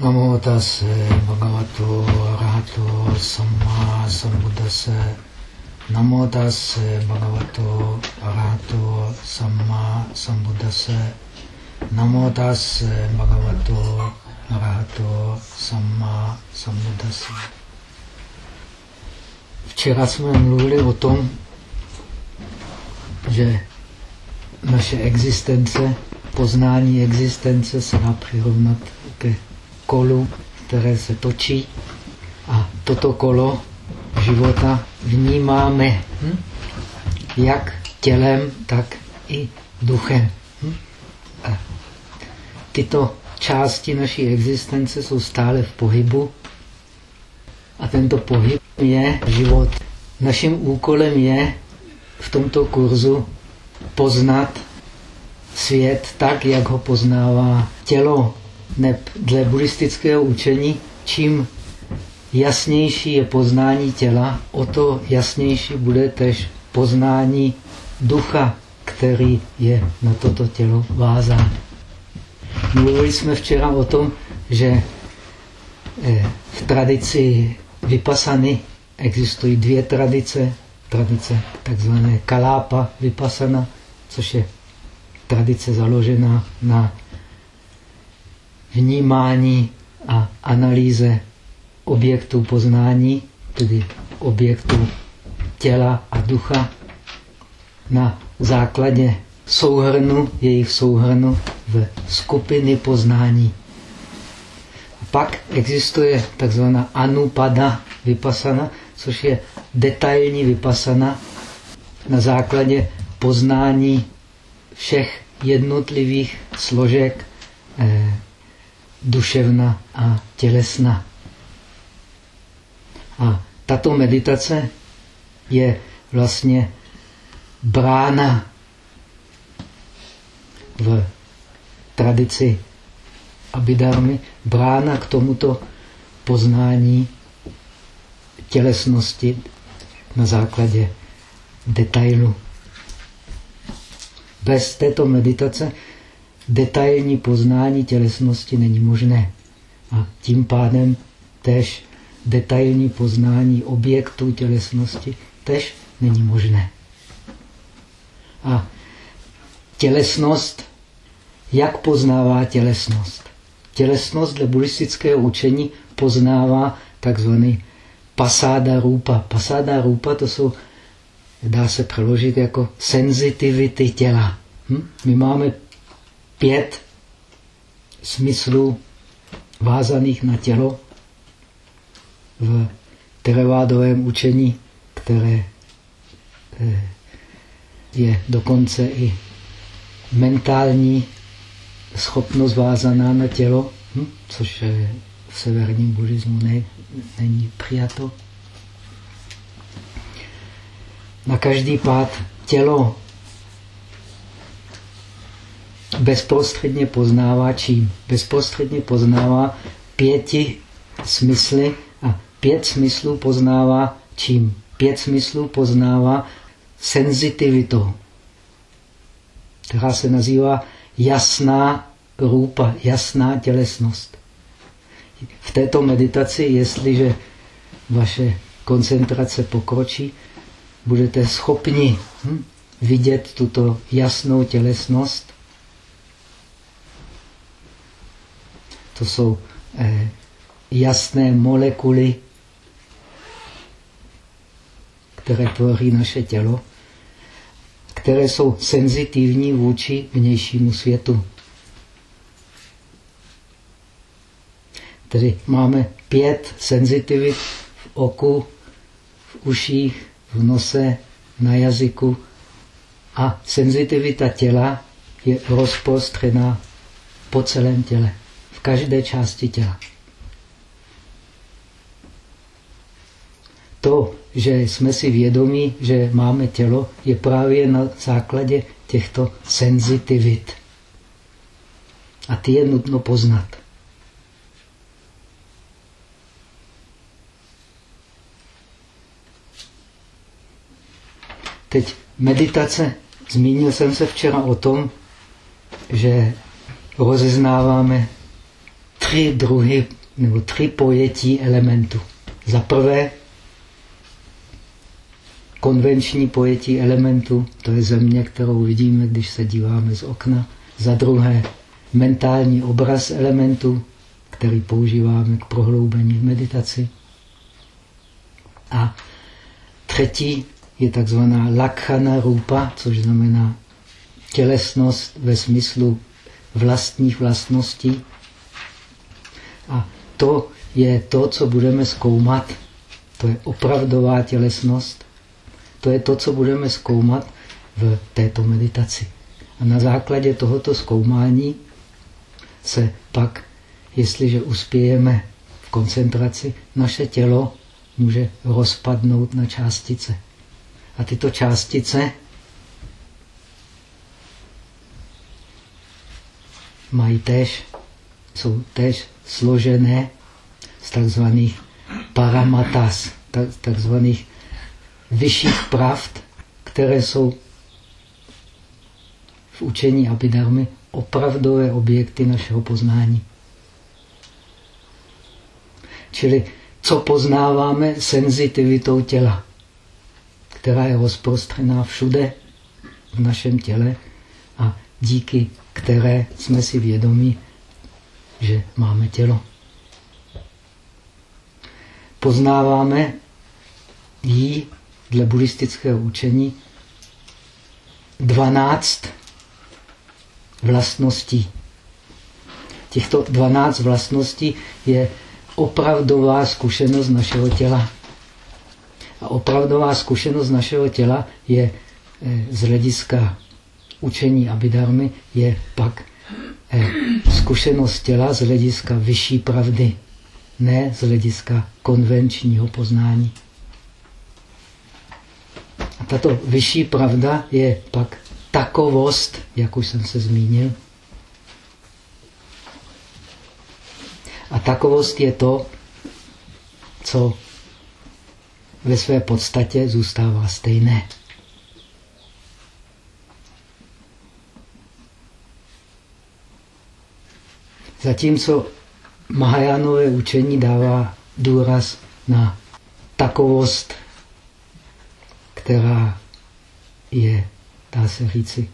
Namo tase bhagavato arahato samma sambuddhase. Namo tase bhagavato arahato samma sambuddhase. Namo tase bhagavato arahato samma sambuddhase. Včera jsme mluvili o tom, že naše existence, poznání existence se dá přirovnat ke kolu, které se točí. A toto kolo života vnímáme hm? jak tělem, tak i duchem. Hm? A tyto části naší existence jsou stále v pohybu a tento pohyb je život. Naším úkolem je v tomto kurzu poznat svět tak, jak ho poznává tělo. Ne, dle buddhistického učení, čím jasnější je poznání těla, o to jasnější bude tež poznání ducha, který je na toto tělo vázán. Mluvili jsme včera o tom, že eh, v tradici vypasany existují dvě tradice. Tradice takzvané kalápa vypasana, což je tradice založená na vnímání a analýze objektů poznání, tedy objektů těla a ducha na základě souhrnu, jejich souhrnu v skupiny poznání. Pak existuje takzvaná anupada vypasana, což je detailní vypasana na základě poznání všech jednotlivých složek eh, duševna a tělesna. A tato meditace je vlastně brána v tradici Abhidharmy, brána k tomuto poznání tělesnosti na základě detailu. Bez této meditace detailní poznání tělesnosti není možné. A tím pádem tež detailní poznání objektů tělesnosti tež není možné. A tělesnost, jak poznává tělesnost? Tělesnost dle buddhistického učení poznává takzvaný pasáda rupa. Pasáda rupa to jsou dá se přeložit jako senzitivity těla. Hm? My máme pět smyslů vázaných na tělo v terevádovém učení, které eh, je dokonce i mentální schopnost vázaná na tělo, hm? což v severním buddhismu ne, není přijato na každý pád tělo bezprostředně poznává čím? Bezprostředně poznává pěti smysly a pět smyslů poznává čím? Pět smyslů poznává senzitivitou, která se nazývá jasná růpa, jasná tělesnost. V této meditaci, jestliže vaše koncentrace pokročí, budete schopni hm, vidět tuto jasnou tělesnost. To jsou eh, jasné molekuly, které tvoří naše tělo, které jsou senzitivní vůči vnějšímu světu. Tedy máme pět senzitivit v oku, v uších, v nose, na jazyku a senzitivita těla je rozprostřená po celém těle, každé části těla. To, že jsme si vědomí, že máme tělo, je právě na základě těchto senzitivit. A ty je nutno poznat. Teď meditace. Zmínil jsem se včera o tom, že rozeznáváme tři druhy nebo tři pojetí elementů. Za prvé konvenční pojetí elementu, to je země, kterou vidíme, když se díváme z okna. Za druhé mentální obraz elementu, který používáme k prohloubení v meditaci. A třetí je takzvaná lakhana rupa, což znamená tělesnost ve smyslu vlastních vlastností. A to je to, co budeme zkoumat. To je opravdová tělesnost. To je to, co budeme zkoumat v této meditaci. A na základě tohoto zkoumání se pak, jestliže uspějeme v koncentraci, naše tělo může rozpadnout na částice. A tyto částice mají též, jsou též složené z takzvaných paramatas, takzvaných vyšších pravd, které jsou v učení Abhidharmy opravdové objekty našeho poznání. Čili co poznáváme senzitivitou těla, která je rozprostřená všude v našem těle a díky které jsme si vědomí, že máme tělo. Poznáváme jí dle buddhistického učení 12 vlastností. Těchto 12 vlastností je opravdová zkušenost našeho těla. A opravdová zkušenost našeho těla je eh, z hlediska učení Abhidharmy je pak zkušenost těla z hlediska vyšší pravdy, ne z hlediska konvenčního poznání. A tato vyšší pravda je pak takovost, jak už jsem se zmínil. A takovost je to, co ve své podstatě zůstává stejné. Zatímco Mahajánové učení dává důraz na takovost, která je, dá se říci,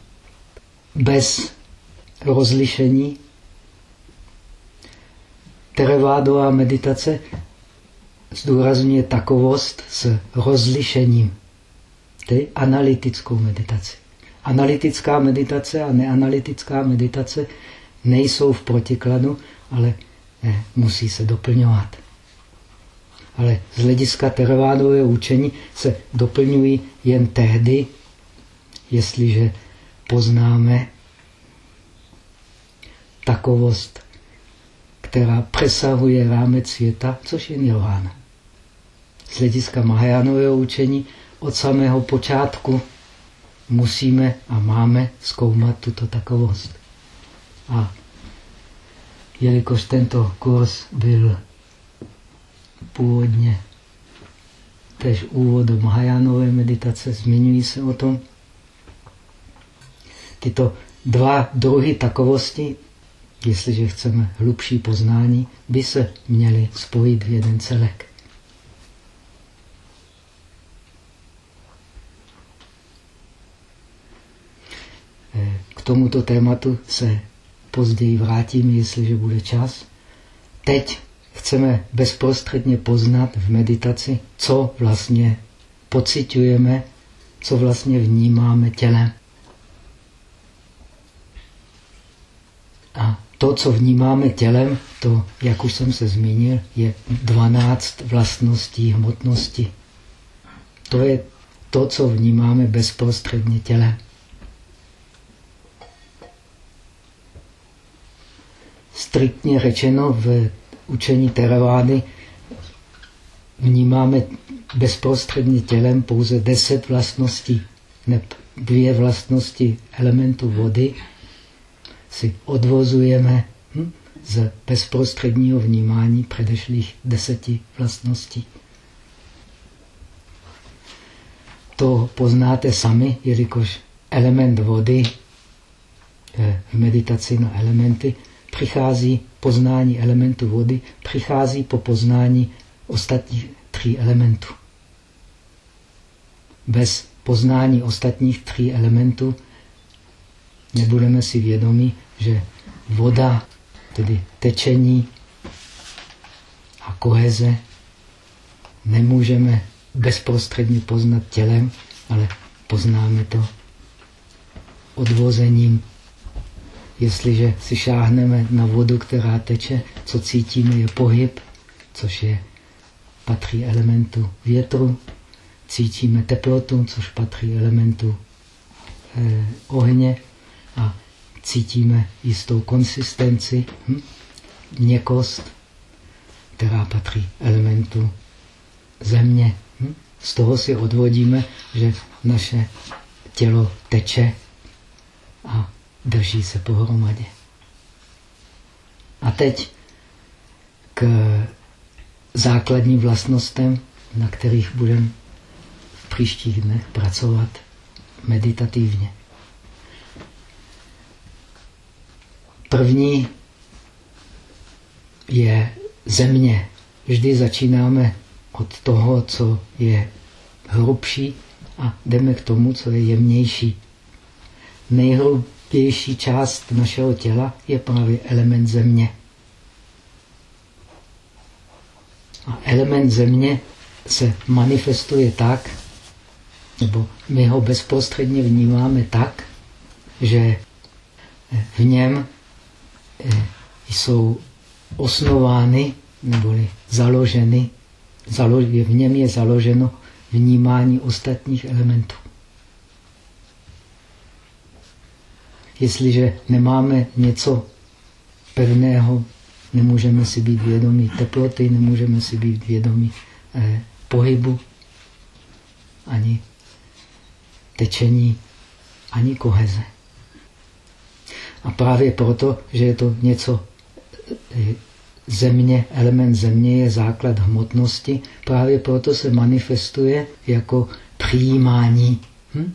bez rozlišení. Terevádová meditace zdůrazňuje takovost s rozlišením. Je analytickou meditaci. Analytická meditace a neanalytická meditace nejsou v protikladu, ale ne, musí se doplňovat. Ale z hlediska teravádového učení se doplňují jen tehdy, jestliže poznáme takovost, která přesahuje rámec světa, což je nirvana. Z hlediska Mahajánového učení od samého počátku musíme a máme zkoumat tuto takovost. A jelikož tento kurz byl původně tež úvod do Mahajánové meditace, zmiňují se o tom. Tyto dva druhy takovosti, jestliže chceme hlubší poznání, by se měly spojit v jeden celek. K tomuto tématu se později vrátím, jestliže bude čas. Teď chceme bezprostředně poznat v meditaci, co vlastně pocitujeme, co vlastně vnímáme tělem. A to, co vnímáme tělem, to, jak už jsem se zmínil, je 12 vlastností hmotnosti. To je to, co vnímáme bezprostředně tělem. Striktně řečeno v učení Teravády vnímáme bezprostředně tělem pouze deset vlastností, ne dvě vlastnosti elementu vody si odvozujeme hm, z bezprostředního vnímání předešlých deseti vlastností. To poznáte sami, jelikož element vody eh, v meditaci na elementy přichází poznání elementu vody, přichází po poznání ostatních tří elementů. Bez poznání ostatních tří elementů nebudeme si vědomi, že voda, tedy tečení a koheze, nemůžeme bezprostředně poznat tělem, ale poznáme to odvozením. Jestliže si šáhneme na vodu, která teče, co cítíme, je pohyb, což je patří elementu větru. Cítíme teplotu, což patří elementu eh, ohně. A cítíme jistou konsistenci, hm? měkost, která patří elementu země. Hm? Z toho si odvodíme, že naše tělo teče a drží se pohromadě. A teď k základním vlastnostem, na kterých budeme v příštích dnech pracovat meditativně. První je země. Vždy začínáme od toho, co je hrubší a jdeme k tomu, co je jemnější. Nejhrubější část našeho těla je právě element země. A element země se manifestuje tak, nebo my ho bezprostředně vnímáme tak, že v něm eh, jsou osnovány neboli založeny, v něm je založeno vnímání ostatních elementů. Jestliže nemáme něco pevného, nemůžeme si být vědomí teploty, nemůžeme si být vědomí eh, pohybu, ani tečení, ani koheze. A právě proto, že je to něco eh, země, element země je základ hmotnosti, právě proto se manifestuje jako přijímání. Hm?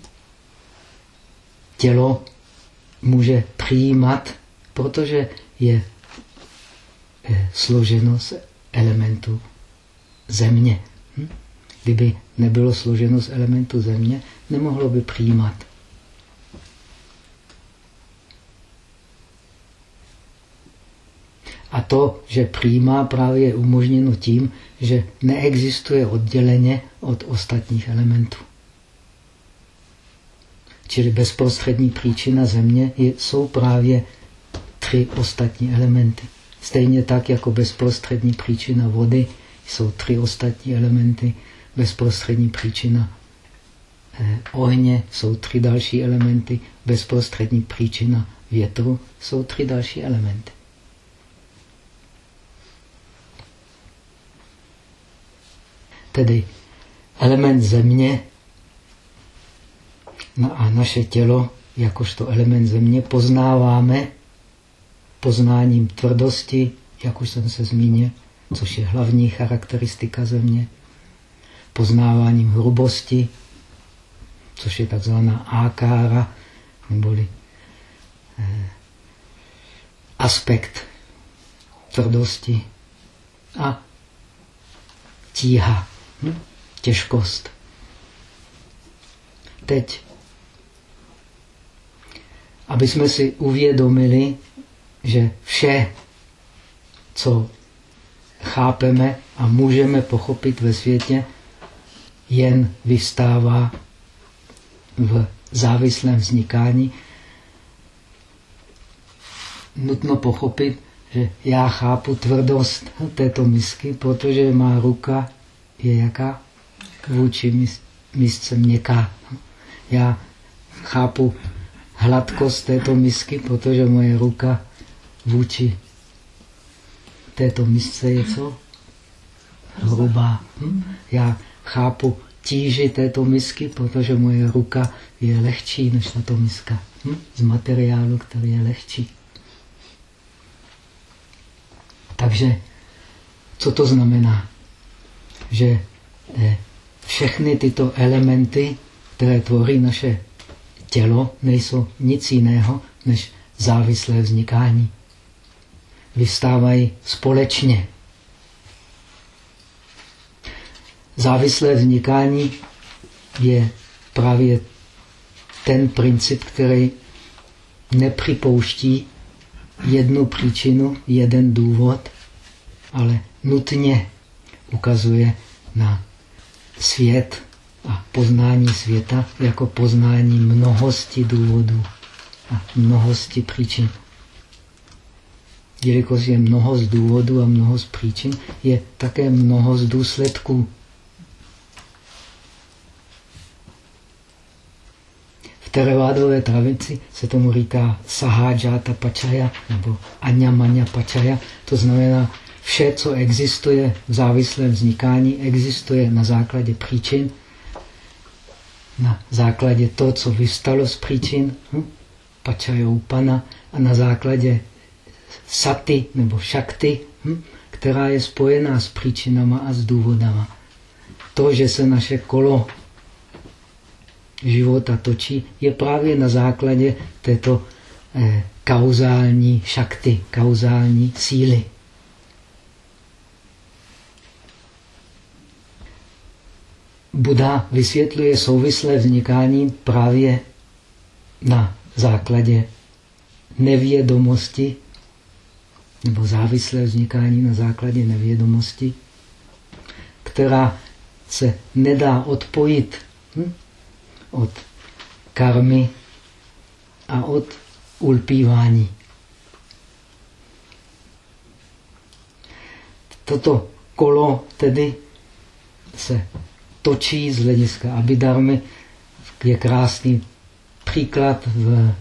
Tělo může přijímat, protože je složeno z elementu země. Hm? Kdyby nebylo složeno z elementu země, nemohlo by přijímat. A to, že přijímá, právě je umožněno tím, že neexistuje odděleně od ostatních elementů. Čili bezprostřední příčina země jsou právě tři ostatní elementy. Stejně tak jako bezprostřední příčina vody jsou tři ostatní elementy, bezprostřední příčina eh, ohně jsou tři další elementy, bezprostřední příčina větru jsou tři další elementy. Tedy element země no a naše tělo, jakožto element země, poznáváme poznáním tvrdosti, jak už jsem se zmínil, což je hlavní charakteristika země, poznáváním hrubosti, což je takzvaná ákára, neboli eh, aspekt tvrdosti a tíha, hm? těžkost. Teď, aby jsme si uvědomili, že vše, co chápeme a můžeme pochopit ve světě, jen vystává v závislém vznikání. Nutno pochopit, že já chápu tvrdost této misky, protože má ruka je jaká? Vůči misce měkká. Já chápu hladkost této misky, protože moje ruka vůči této misce je co? Hrubá. Hm? Já chápu tíži této misky, protože moje ruka je lehčí než tato miska. Hm? Z materiálu, který je lehčí. Takže co to znamená? Že eh, všechny tyto elementy, které tvoří naše tělo, nejsou nic jiného než závislé vznikání. vystávají společně. Závislé vznikání je právě ten princip, který nepřipouští jednu příčinu, jeden důvod, ale nutně ukazuje na svět a poznání světa jako poznání mnohosti důvodů a mnohosti příčin. Jelikož je mnoho z důvodů a mnoho z příčin, je také mnoho z důsledků. V teravádové travici se tomu říká sahajata pačaya nebo anyamanya pačaya. To znamená, vše, co existuje v závislém vznikání, existuje na základě příčin, na základě toho, co vystalo z příčin, hm? upana, a na základě saty nebo šakty, hm? která je spojená s příčinama a s důvodama. To, že se naše kolo života točí, je právě na základě této eh, kauzální šakty, kauzální síly. Buddha vysvětluje souvislé vznikání právě na základě nevědomosti nebo závislé vznikání na základě nevědomosti, která se nedá odpojit hm, od karmy a od ulpívání. Toto kolo tedy se točí z hlediska abidarmy. Je krásný příklad v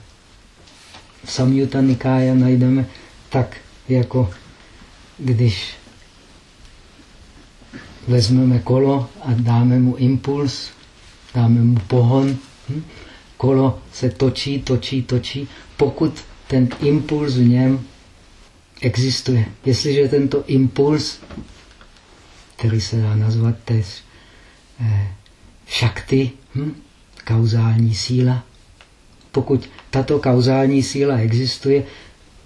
Samyutta Nikája najdeme tak, jako když vezmeme kolo a dáme mu impuls, dáme mu pohon, hm? kolo se točí, točí, točí, pokud ten impuls v něm existuje. Jestliže tento impuls, který se dá nazvat tež šakty, hm? kauzální síla, pokud tato kauzální síla existuje,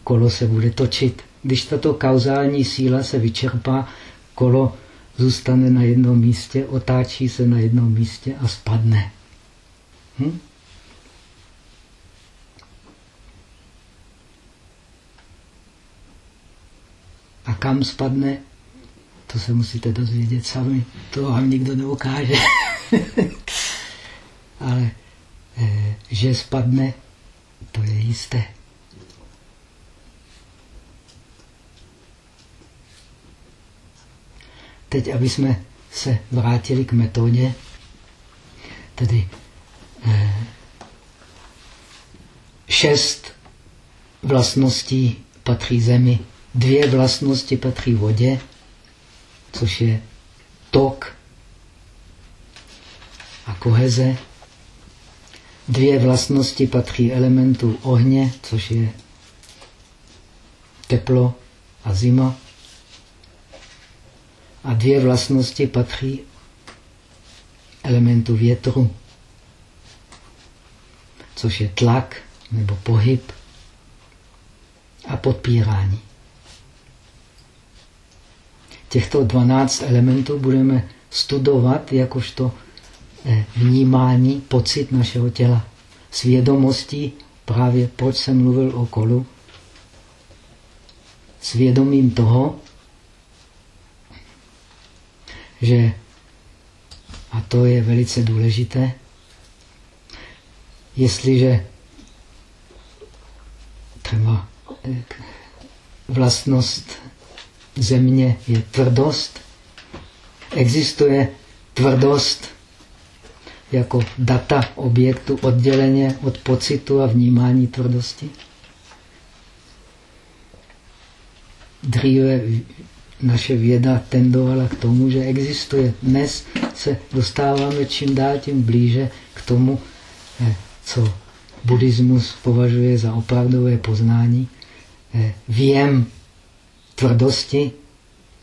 kolo se bude točit. Když tato kauzální síla se vyčerpá, kolo zůstane na jednom místě, otáčí se na jednom místě a spadne. Hm? A kam spadne, to se musíte dozvědět sami. To vám nikdo neukáže. Ale eh, že spadne, to je jisté. Teď, aby jsme se vrátili k metodě, tedy eh, šest vlastností patří zemi, dvě vlastnosti patří vodě, což je tok a koheze. Dvě vlastnosti patří elementu ohně, což je teplo a zima. A dvě vlastnosti patří elementu větru, což je tlak nebo pohyb a podpírání. Těchto 12 elementů budeme studovat jakožto eh, vnímání, pocit našeho těla. Svědomostí, právě proč jsem mluvil o kolu, svědomím toho, že, a to je velice důležité, jestliže třeba eh, vlastnost země je tvrdost, existuje tvrdost jako data objektu odděleně od pocitu a vnímání tvrdosti. Dříve naše věda tendovala k tomu, že existuje. Dnes se dostáváme čím dál tím blíže k tomu, eh, co buddhismus považuje za opravdové poznání. Eh, věm tvrdosti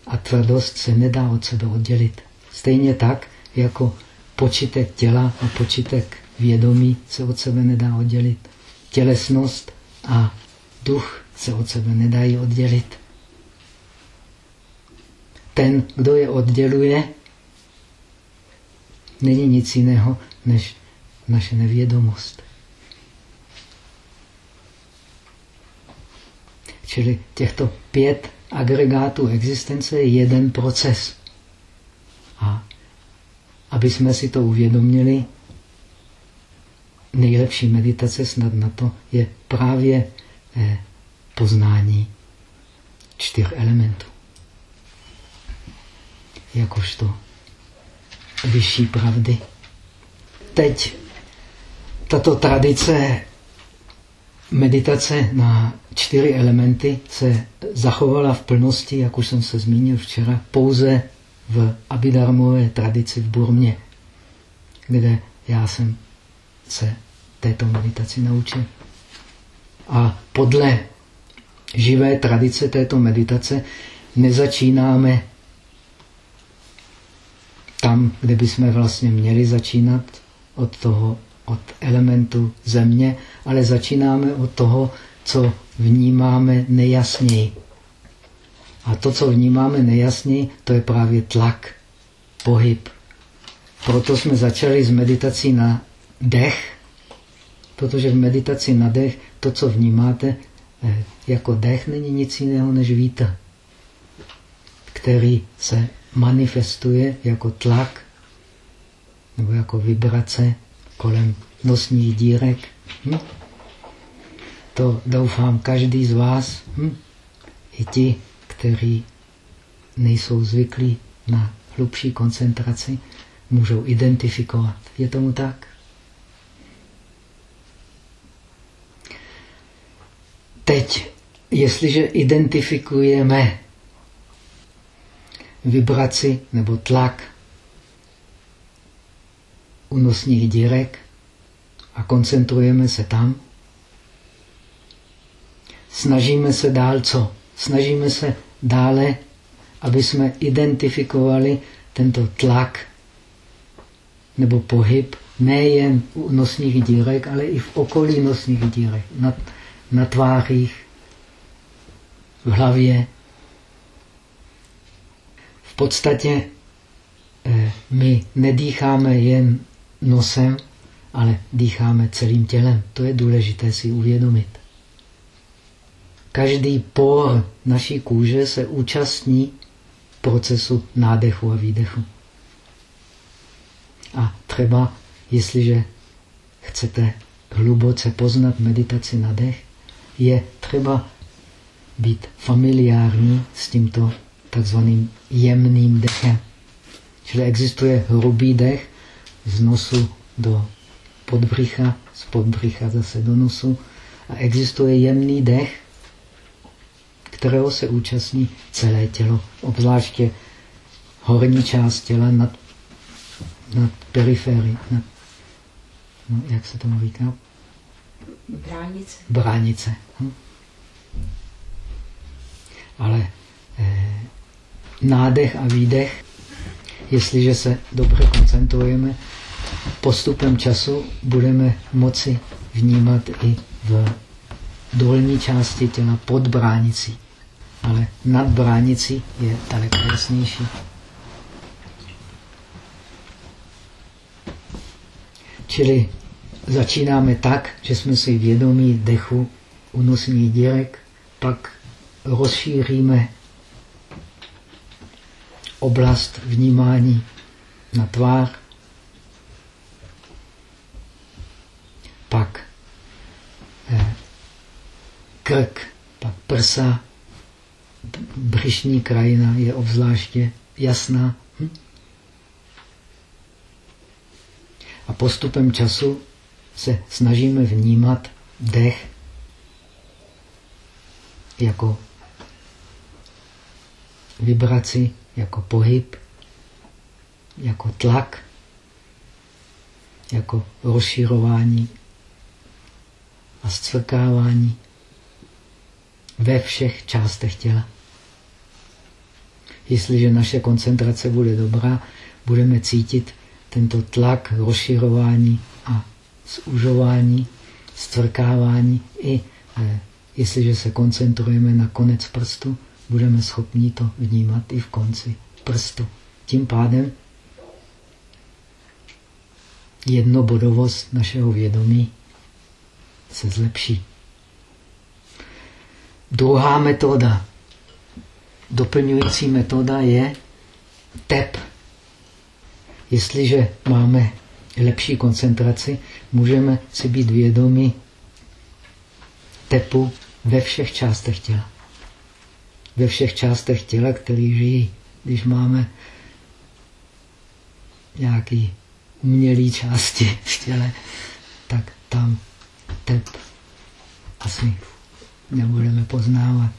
a tvrdost se nedá od sebe oddělit. Stejně tak, jako počitek těla a počitek vědomí se od sebe nedá oddělit. Tělesnost a duch se od sebe nedají oddělit. ten, kdo je odděluje, není nic jiného než naše nevědomost. Čili těchto pět agregátů existence je jeden proces. A aby jsme si to uvědomili, nejlepší meditace snad na to je právě eh, poznání čtyř elementů. Jakožto vyšší pravdy. Teď tato tradice meditace na čtyři elementy se zachovala v plnosti, jak už jsem se zmínil včera, pouze v Abhidharmové tradici v Burmě, kde já jsem se této meditaci naučil. A podle živé tradice této meditace nezačínáme tam, kde bychom vlastně měli začínat od toho, od elementu země, ale začínáme od toho, co vnímáme nejasněji. A to, co vnímáme nejasněji, to je právě tlak, pohyb. Proto jsme začali s meditací na dech, protože v meditaci na dech to, co vnímáte eh, jako dech, není nic jiného než vítr, který se manifestuje jako tlak nebo jako vibrace kolem nosních dírek. Hm? To doufám každý z vás, hm? i ti, kteří nejsou zvyklí na hlubší koncentraci, můžou identifikovat. Je tomu tak? Teď, jestliže identifikujeme vibraci nebo tlak unosních dírek a koncentrujeme se tam, snažíme se dál co? Snažíme se dále, aby jsme identifikovali tento tlak nebo pohyb nejen u nosních dírek, ale i v okolí nosních dírek, na, na tvářích, v hlavě. V podstatě eh, my nedýcháme jen nosem, ale dýcháme celým tělem. To je důležité si uvědomit. Každý por naší kůže se účastní procesu nádechu a výdechu. A třeba, jestliže chcete hluboce poznat meditaci na dech, je třeba být familiární s tímto takzvaným jemným dechem. Čili existuje hrubý dech z nosu do podbřicha, z podbřicha zase do nosu a existuje jemný dech, kterého se účastní celé tělo, obzvláště horní část těla nad, nad periférií. Nad, no, jak se tomu říká? Bránice. Bránice. Hm? Ale eh, nádech a výdech, jestliže se dobře koncentrujeme, postupem času budeme moci vnímat i v dolní části těla pod bránicí ale nad bránicí je daleko jasnější. Čili začínáme tak, že jsme si vědomí dechu unosných dírek, pak rozšíříme oblast vnímání na tvář, pak eh, krk, pak prsa, břišní krajina je obzvláště jasná. Hm? A postupem času se snažíme vnímat dech jako vibraci, jako pohyb, jako tlak, jako rozširování a zcvrkávání ve všech částech těla. Jestliže naše koncentrace bude dobrá, budeme cítit tento tlak, rozširování a zužování, stvrkávání i eh, jestliže se koncentrujeme na konec prstu, budeme schopni to vnímat i v konci prstu. Tím pádem jednobodovost našeho vědomí se zlepší. Druhá metoda, doplňující metoda je tep. Jestliže máme lepší koncentraci, můžeme si být vědomi tepu ve všech částech těla. Ve všech částech těla, který žijí. Když máme nějaký umělý části v těle, tak tam tep asi nebudeme poznávat.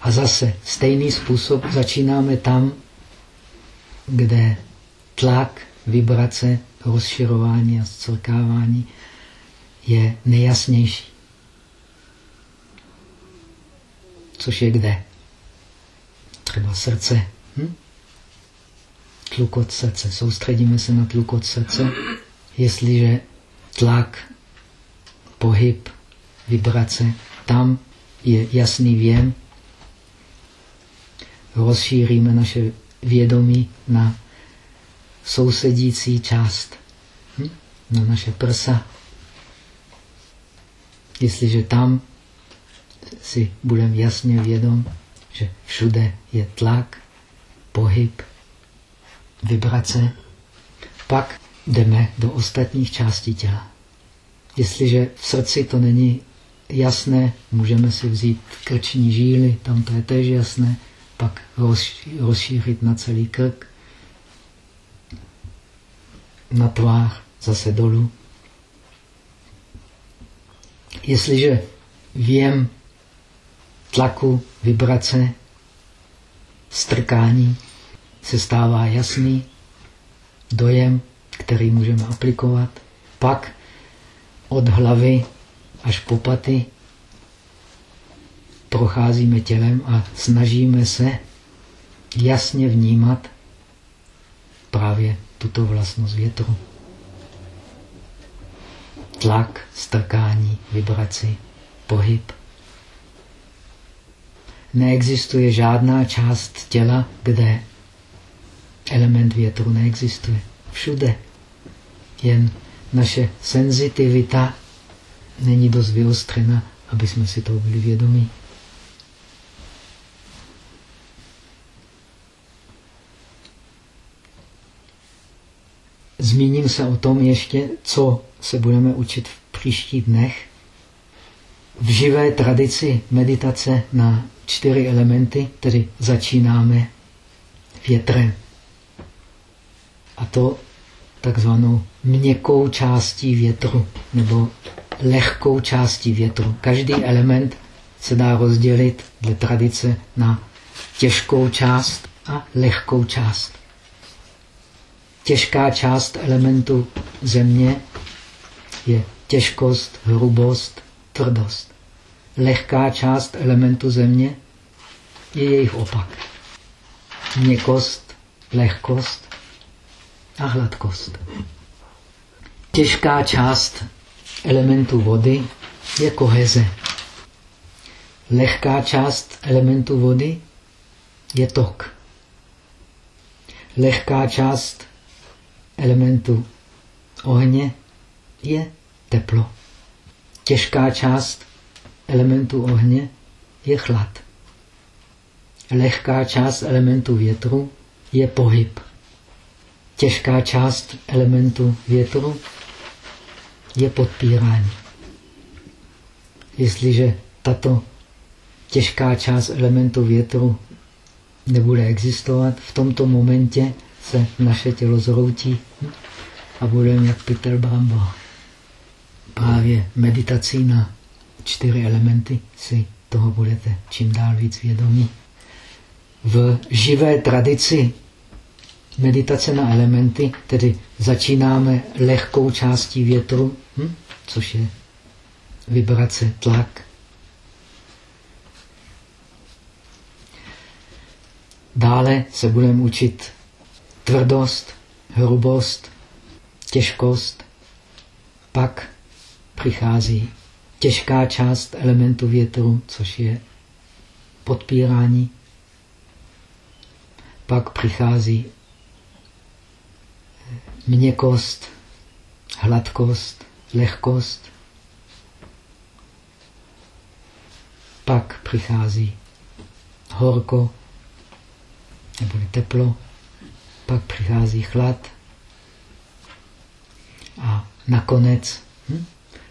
A zase stejný způsob začínáme tam, kde tlak, vibrace, rozširování a zcrkávání je nejasnější. Což je kde? Třeba srdce. Hm? Tlukot srdce. Soustředíme se na tlukot srdce. Jestliže tlak, pohyb, vibrace, tam je jasný věm, rozšíříme naše vědomí na sousedící část, hm? na naše prsa. Jestliže tam si budeme jasně vědom, že všude je tlak, pohyb, vibrace, pak jdeme do ostatních částí těla. Jestliže v srdci to není jasné, můžeme si vzít krční žíly, tam to je tež jasné, pak rozšířit na celý krk, na tvář, zase dolů. Jestliže věm tlaku, vibrace, strkání se stává jasný, dojem, který můžeme aplikovat, pak od hlavy až po paty procházíme tělem a snažíme se jasně vnímat právě tuto vlastnost větru. Tlak, strkání, vibraci, pohyb. Neexistuje žádná část těla, kde element větru neexistuje. Všude. Jen naše senzitivita není dost vyostřena, aby jsme si toho byli vědomí. Zmíním se o tom ještě, co se budeme učit v příštích dnech. V živé tradici meditace na čtyři elementy, tedy začínáme větrem. A to takzvanou měkkou částí větru nebo lehkou částí větru. Každý element se dá rozdělit dle tradice na těžkou část a lehkou část. Těžká část elementu země je těžkost, hrubost, tvrdost. Lehká část elementu země je jejich opak. Měkost, lehkost a hladkost. Těžká část elementu vody je koheze. Lehká část elementu vody je tok. Lehká část elementu ohně je teplo. Těžká část elementu ohně je chlad. Lehká část elementu větru je pohyb. Těžká část elementu větru je podpírání. Jestliže tato těžká část elementu větru nebude existovat, v tomto momentě se naše tělo zroutí a budeme jak Peter Brambo. Právě meditací na čtyři elementy si toho budete čím dál víc vědomí. V živé tradici meditace na elementy, tedy začínáme lehkou částí větru, hm? což je vibrace, tlak. Dále se budeme učit tvrdost, hrubost, těžkost. Pak přichází těžká část elementu větru, což je podpírání. Pak přichází měkost, hladkost, lehkost. Pak přichází horko, nebo teplo, pak přichází chlad a nakonec, hm,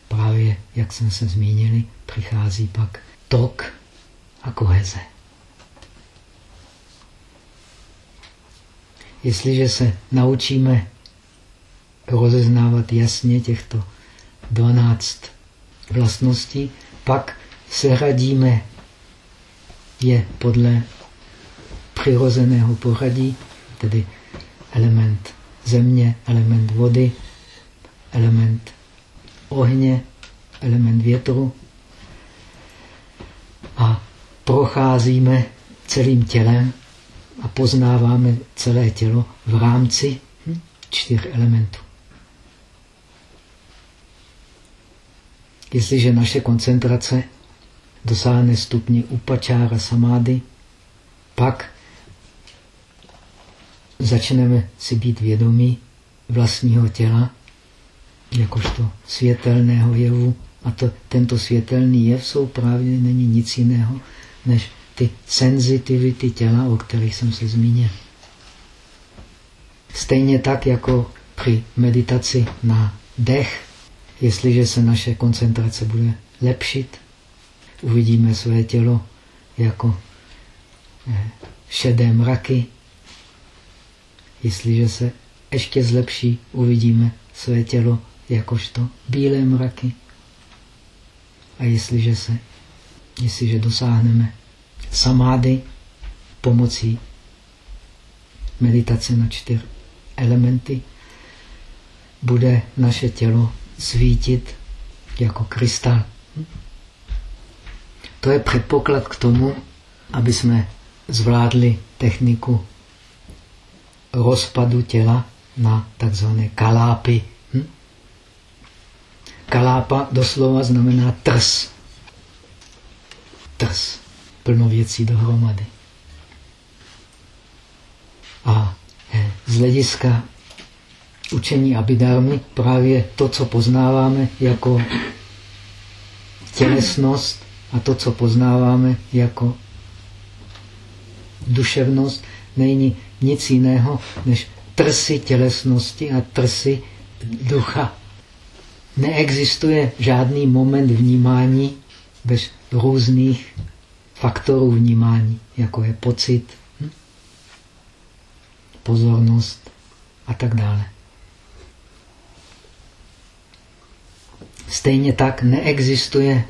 právě jak jsme se zmínili, přichází pak tok a koheze. Jestliže se naučíme rozeznávat jasně těchto 12 vlastností, pak seřadíme je podle přirozeného pořadí, tedy element země, element vody, element ohně, element větru a procházíme celým tělem a poznáváme celé tělo v rámci čtyř elementů. Jestliže naše koncentrace dosáhne stupni upačára samády, pak začneme si být vědomí vlastního těla, jakožto světelného jevu. A to, tento světelný jev jsou právě není nic jiného, než ty senzitivity těla, o kterých jsem se zmínil. Stejně tak, jako při meditaci na dech, jestliže se naše koncentrace bude lepšit, uvidíme své tělo jako eh, šedé mraky. Jestliže se ještě zlepší, uvidíme své tělo jakožto bílé mraky. A jestliže se, jestliže dosáhneme samády pomocí meditace na čtyř elementy, bude naše tělo svítit jako krystal. To je předpoklad k tomu, aby jsme zvládli techniku rozpadu těla na takzvané kalápy. Hm? Kalápa doslova znamená trs. Trs. Plno věcí dohromady. A eh, z hlediska učení abidarmy právě to, co poznáváme jako tělesnost a to, co poznáváme jako duševnost, není nic jiného než trsy tělesnosti a trsy ducha. Neexistuje žádný moment vnímání bez různých faktorů vnímání, jako je pocit, hm? pozornost a tak dále. Stejně tak neexistuje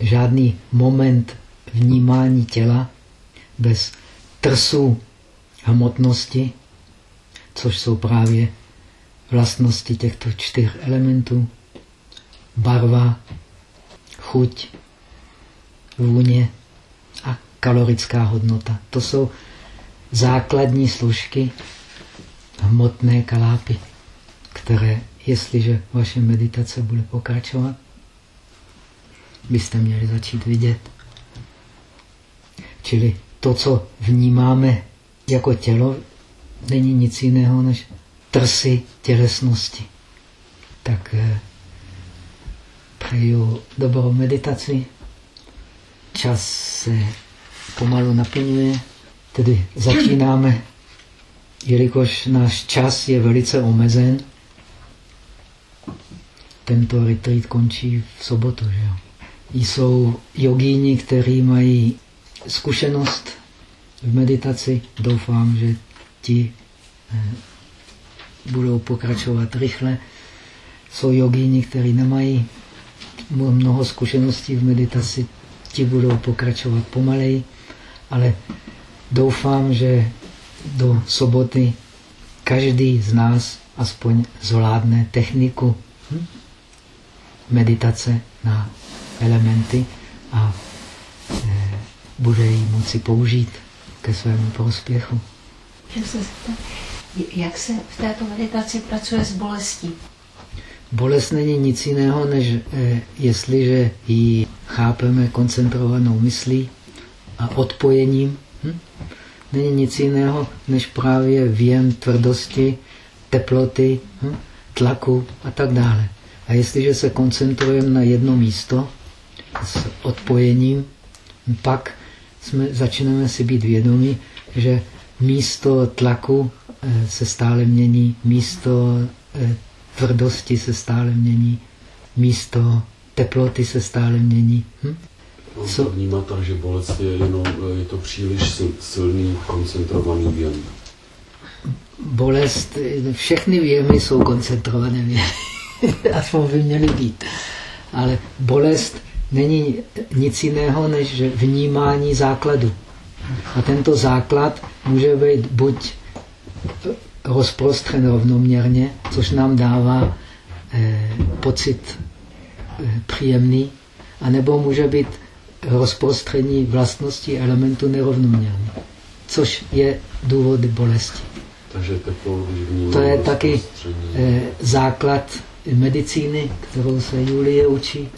žádný moment vnímání těla bez trsů hmotnosti, což jsou právě vlastnosti těchto čtyř elementů. Barva, chuť, vůně a kalorická hodnota. To jsou základní služky hmotné kalápy, které, jestliže vaše meditace bude pokračovat, byste měli začít vidět. Čili to, co vnímáme jako tělo, není nic jiného než trsy tělesnosti. Tak eh, přeju dobrou meditaci. Čas se pomalu naplňuje, tedy začínáme, jelikož náš čas je velice omezen. Tento retreat končí v sobotu. Že? Jsou jogíni, kteří mají zkušenost v meditaci. Doufám, že ti eh, budou pokračovat rychle. Jsou jogíni, kteří nemají mnoho zkušeností v meditaci, ti budou pokračovat pomaleji, ale doufám, že do soboty každý z nás aspoň zvládne techniku hm? meditace na elementy a e, bude ji moci použít ke svému prospěchu. Jak se, v této meditaci pracuje s bolestí? bolest není nic jiného, než eh, jestliže ji chápeme koncentrovanou myslí a odpojením, hm? není nic jiného, než právě věm tvrdosti, teploty, hm? tlaku a tak dále. A jestliže se koncentrujeme na jedno místo s odpojením, pak jsme, začneme si být vědomi, že místo tlaku eh, se stále mění, místo eh, tvrdosti se stále mění, místo teploty se stále mění. Hm? On to vnímá tak, že bolest je jenom, eh, je to příliš silný, koncentrovaný věm. Bolest, všechny věmy jsou koncentrované věmy. Aspoň by měly být. Ale bolest není nic jiného než vnímání základu. A tento základ může být buď rozprostřen rovnoměrně, což nám dává eh, pocit eh, příjemný, anebo může být rozprostření vlastnosti elementu nerovnoměrný, což je důvod bolesti. Takže To je taky eh, základ medicíny, kterou se Julie učí.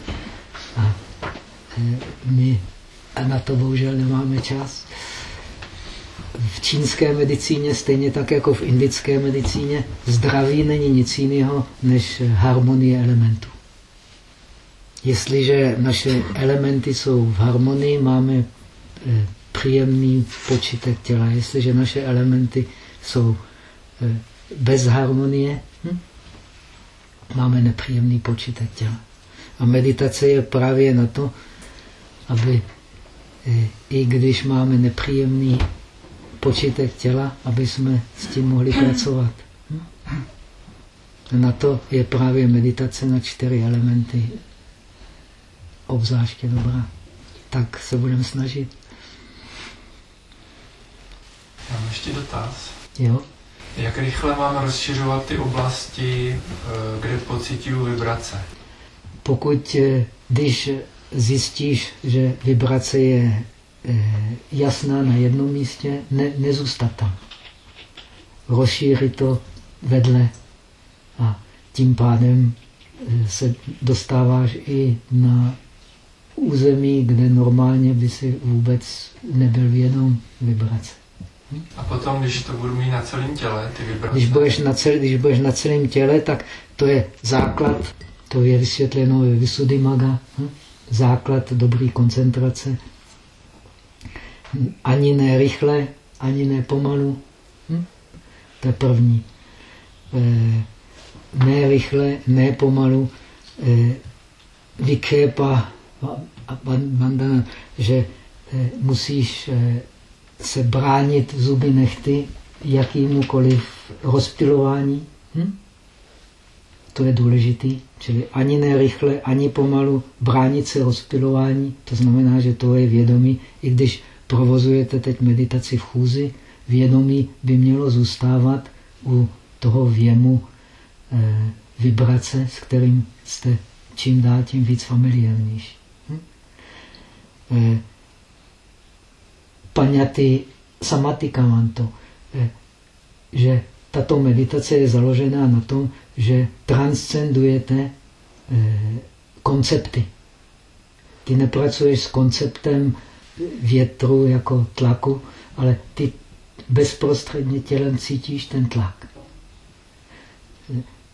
A my na to bohužel nemáme čas. V čínské medicíně, stejně tak jako v indické medicíně, zdraví není nic jiného než harmonie elementů. Jestliže naše elementy jsou v harmonii, máme eh, příjemný počítek těla. Jestliže naše elementy jsou eh, bez harmonie, hm? máme nepříjemný počítek těla. A meditace je právě na to, aby eh, i když máme nepříjemný počítek těla, aby jsme s tím mohli pracovat. Na to je právě meditace na čtyři elementy obzvláště dobrá. Tak se budeme snažit. Mám ještě dotaz. Jo. Jak rychle mám rozšiřovat ty oblasti, eh, kde pocituju vibrace? Pokud, eh, když zjistíš, že vibrace je eh, jasná na jednom místě, ne, nezůstat tam. Rozšířit to vedle a tím pádem se dostáváš i na území, kde normálně by si vůbec nebyl vědom vibrace. A potom, když to budu mít na celém těle, ty vibrace? Když budeš na, cel, když budeš na celém těle, tak to je základ, to je vysvětleno ve Visuddhimaga, hm? Základ dobré koncentrace. Ani ne rychle, ani ne pomalu. Hm? To je první. E, ne rychle, ne pomalu. E, vyképa bandana, že eh, musíš eh, se bránit zuby nechty jakýmukoliv rozpilování. Hm? To je důležitý. Čili ani ne rychle, ani pomalu bránit se rozpilování. To znamená, že to je vědomí. I když provozujete teď meditaci v chůzi, vědomí by mělo zůstávat u toho věmu eh, vibrace, s kterým jste čím dál tím víc familiárnější. Eh, paňaty samatikamanto, eh, že tato meditace je založená na tom, že transcendujete eh, koncepty. Ty nepracuješ s konceptem větru jako tlaku, ale ty bezprostředně tělem cítíš ten tlak.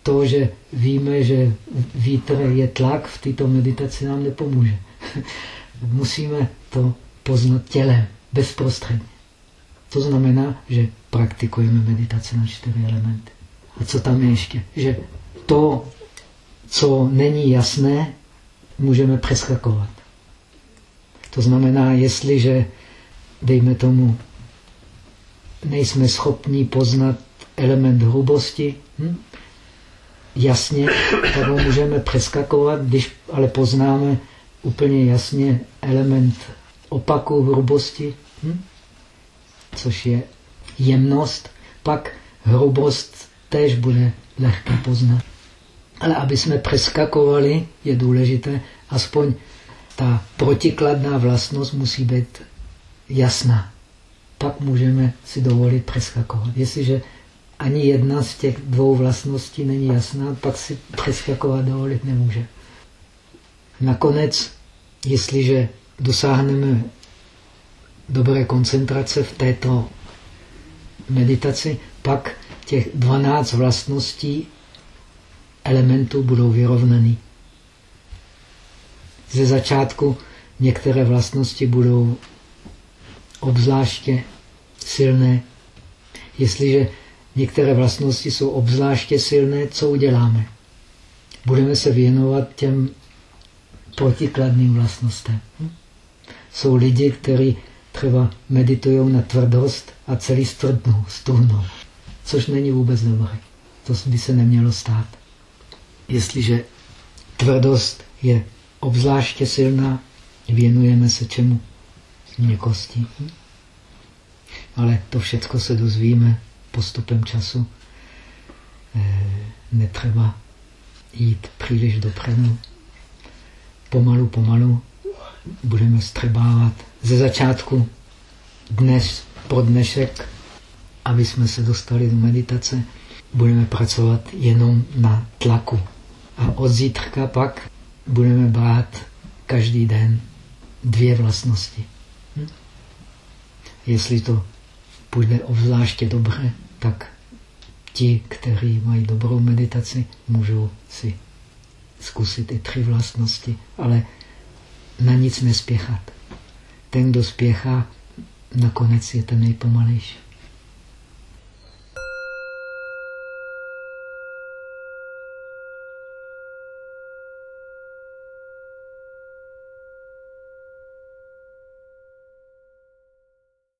To, že víme, že vítr je tlak, v této meditaci nám nepomůže. musíme to poznat tělem, bezprostředně. To znamená, že praktikujeme meditaci na čtyři elementy. A co tam je ještě? Že to, co není jasné, můžeme přeskakovat. To znamená, jestliže, dejme tomu, nejsme schopni poznat element hrubosti, hm? jasně, tak ho můžeme přeskakovat, když ale poznáme úplně jasně element opaku hrubosti, hm? Což je jemnost, pak hrubost též bude lehké poznat. Ale aby jsme přeskakovali, je důležité, aspoň ta protikladná vlastnost musí být jasná. Pak můžeme si dovolit přeskakovat. Jestliže ani jedna z těch dvou vlastností není jasná, pak si přeskakovat dovolit nemůže. Nakonec, jestliže dosáhneme dobré koncentrace v této meditaci, pak těch 12 vlastností elementů budou vyrovnaný. Ze začátku některé vlastnosti budou obzvláště silné. Jestliže některé vlastnosti jsou obzvláště silné, co uděláme? Budeme se věnovat těm protikladným vlastnostem. Jsou lidi, kteří třeba meditují na tvrdost a celý stvrdnou, stuhnou, což není vůbec dobré. To by se nemělo stát. Jestliže tvrdost je obzvláště silná, věnujeme se čemu? Měkosti. Ale to všechno se dozvíme postupem času. Eh, netřeba jít příliš dopředu. Pomalu, pomalu budeme střebávat ze začátku dnes pro dnešek, aby jsme se dostali do meditace, budeme pracovat jenom na tlaku. A od zítřka pak budeme brát každý den dvě vlastnosti. Hm? Jestli to půjde obzvláště dobře, tak ti, kteří mají dobrou meditaci, můžou si zkusit i tři vlastnosti, ale na nic nespěchat. Ten, kdo spěchá, nakonec je ten nejpomalejší.